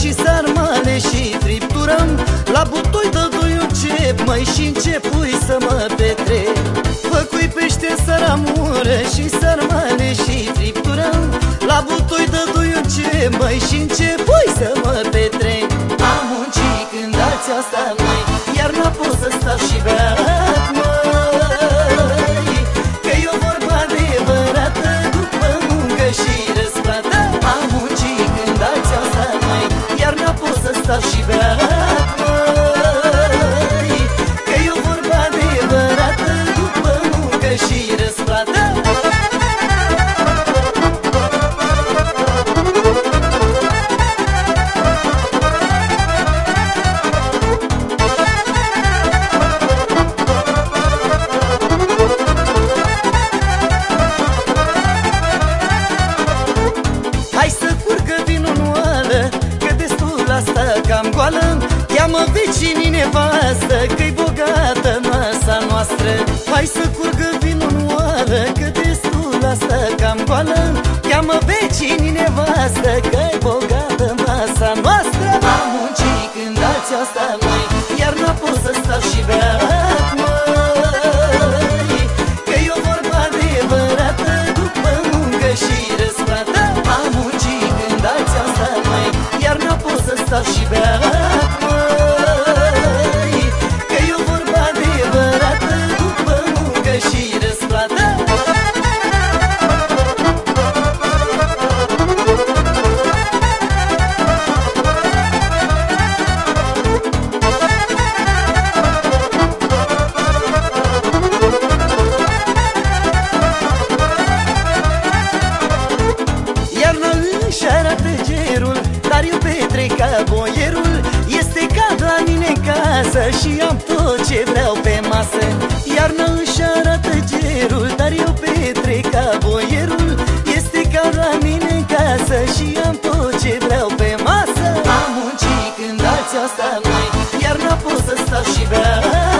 și sarmale și fripturăm La butoi de doi încep, măi și începui să mă petrec. Făcui pește saramură și sarmale și fripturăm La butoi de doi încep, măi și începui să mă petrec. Am muncit când ați asta, cam goală Cheamă vecinii nevastă Că-i bogată masa noastră. Hai să curgă vinul noală Că destul asta cam goală Cheamă vecinii nevastă Că-i bogată masa noastră. Am muncit când alții asta mai Iar n-a pot să stau și beat pe masă Iarna își arată gerul Dar eu petrec ca boierul. Este ca la mine în casă Și am tot ce vreau pe masă. Am muncit când alții asta mai Iar n-a pot să stau și beat